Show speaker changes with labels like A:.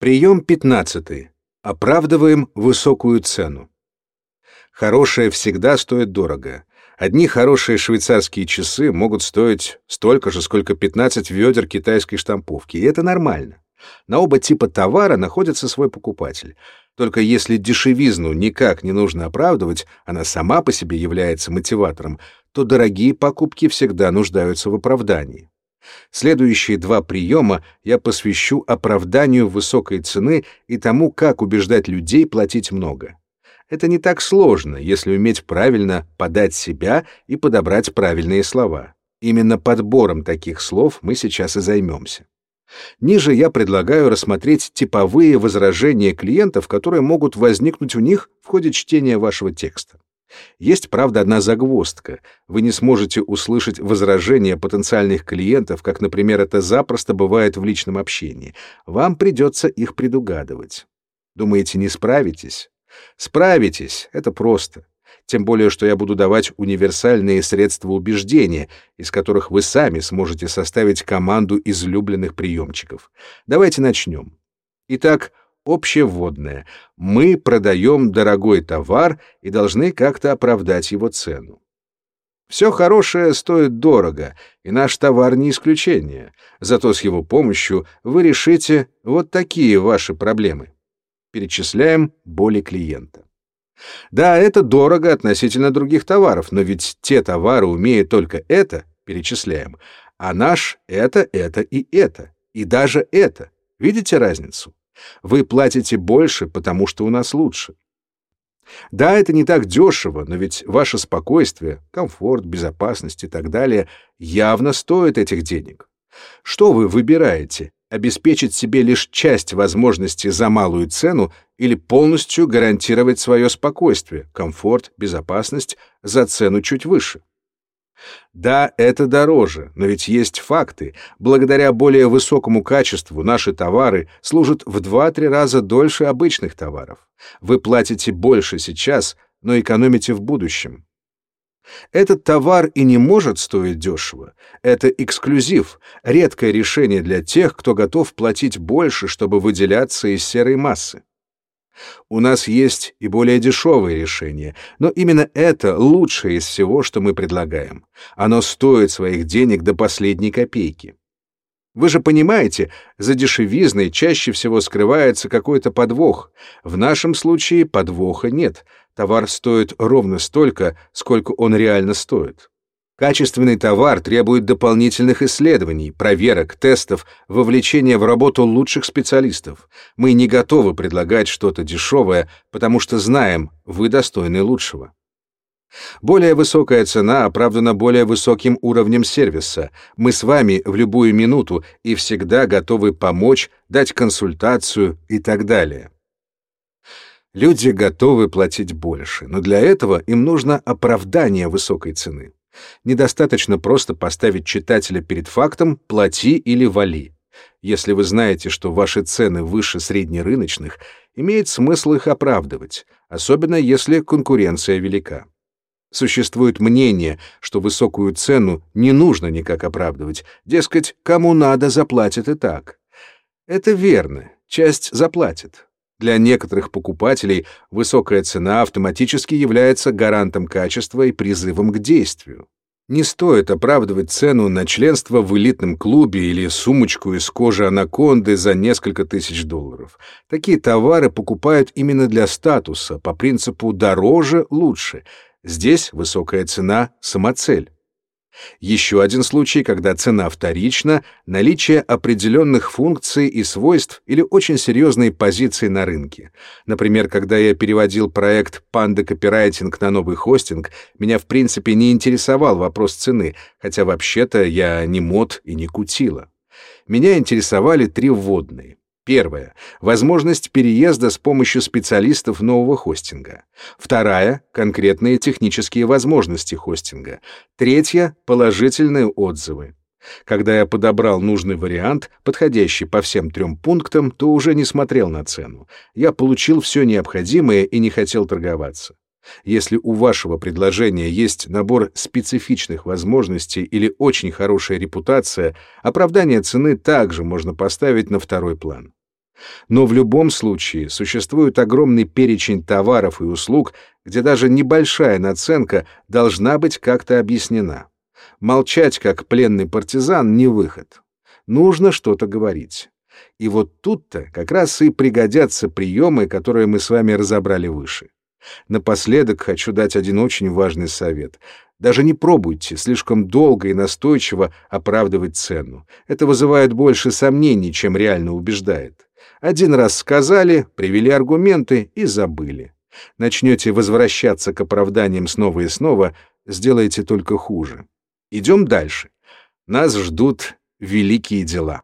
A: Прием 15. Оправдываем высокую цену. Хорошее всегда стоит дорого. Одни хорошие швейцарские часы могут стоить столько же, сколько 15 ведер китайской штамповки, и это нормально. На оба типа товара находится свой покупатель. Только если дешевизну никак не нужно оправдывать, она сама по себе является мотиватором, то дорогие покупки всегда нуждаются в оправдании. Следующие два приема я посвящу оправданию высокой цены и тому, как убеждать людей платить много. Это не так сложно, если уметь правильно подать себя и подобрать правильные слова. Именно подбором таких слов мы сейчас и займемся. Ниже я предлагаю рассмотреть типовые возражения клиентов, которые могут возникнуть у них в ходе чтения вашего текста. Есть, правда, одна загвоздка. Вы не сможете услышать возражения потенциальных клиентов, как, например, это запросто бывает в личном общении. Вам придется их предугадывать. Думаете, не справитесь? Справитесь, это просто. Тем более, что я буду давать универсальные средства убеждения, из которых вы сами сможете составить команду излюбленных приемчиков. Давайте начнем. Итак, общевводное. Мы продаем дорогой товар и должны как-то оправдать его цену. Все хорошее стоит дорого, и наш товар не исключение. Зато с его помощью вы решите вот такие ваши проблемы. Перечисляем боли клиента. Да, это дорого относительно других товаров, но ведь те товары умеют только это, перечисляем, а наш — это, это и это, и даже это. Видите разницу? Вы платите больше, потому что у нас лучше. Да, это не так дешево, но ведь ваше спокойствие, комфорт, безопасность и так далее явно стоят этих денег. Что вы выбираете? Обеспечить себе лишь часть возможностей за малую цену или полностью гарантировать свое спокойствие, комфорт, безопасность за цену чуть выше? Да, это дороже, но ведь есть факты. Благодаря более высокому качеству наши товары служат в 2-3 раза дольше обычных товаров. Вы платите больше сейчас, но экономите в будущем. Этот товар и не может стоить дешево. Это эксклюзив, редкое решение для тех, кто готов платить больше, чтобы выделяться из серой массы. У нас есть и более дешевые решения, но именно это лучшее из всего, что мы предлагаем. Оно стоит своих денег до последней копейки. Вы же понимаете, за дешевизной чаще всего скрывается какой-то подвох. В нашем случае подвоха нет. Товар стоит ровно столько, сколько он реально стоит. Качественный товар требует дополнительных исследований, проверок, тестов, вовлечения в работу лучших специалистов. Мы не готовы предлагать что-то дешевое, потому что знаем, вы достойны лучшего. Более высокая цена оправдана более высоким уровнем сервиса. Мы с вами в любую минуту и всегда готовы помочь, дать консультацию и так далее. Люди готовы платить больше, но для этого им нужно оправдание высокой цены. Недостаточно просто поставить читателя перед фактом «плати или вали». Если вы знаете, что ваши цены выше среднерыночных, имеет смысл их оправдывать, особенно если конкуренция велика. Существует мнение, что высокую цену не нужно никак оправдывать, дескать, кому надо, заплатит и так. Это верно, часть заплатит. Для некоторых покупателей высокая цена автоматически является гарантом качества и призывом к действию. Не стоит оправдывать цену на членство в элитном клубе или сумочку из кожи анаконды за несколько тысяч долларов. Такие товары покупают именно для статуса, по принципу «дороже – лучше». Здесь высокая цена – самоцель. Еще один случай, когда цена вторична, наличие определенных функций и свойств или очень серьезные позиции на рынке. Например, когда я переводил проект Panda Copywriting на новый хостинг, меня в принципе не интересовал вопрос цены, хотя вообще-то я не мод и не кутила. Меня интересовали три вводные. Первая — возможность переезда с помощью специалистов нового хостинга. Вторая — конкретные технические возможности хостинга. Третья — положительные отзывы. Когда я подобрал нужный вариант, подходящий по всем трем пунктам, то уже не смотрел на цену. Я получил все необходимое и не хотел торговаться. Если у вашего предложения есть набор специфичных возможностей или очень хорошая репутация, оправдание цены также можно поставить на второй план. Но в любом случае существует огромный перечень товаров и услуг, где даже небольшая наценка должна быть как-то объяснена. Молчать, как пленный партизан, не выход. Нужно что-то говорить. И вот тут-то как раз и пригодятся приемы, которые мы с вами разобрали выше. Напоследок хочу дать один очень важный совет. Даже не пробуйте слишком долго и настойчиво оправдывать цену. Это вызывает больше сомнений, чем реально убеждает. Один раз сказали, привели аргументы и забыли. Начнете возвращаться к оправданиям снова и снова, сделаете только хуже. Идем дальше. Нас ждут великие дела.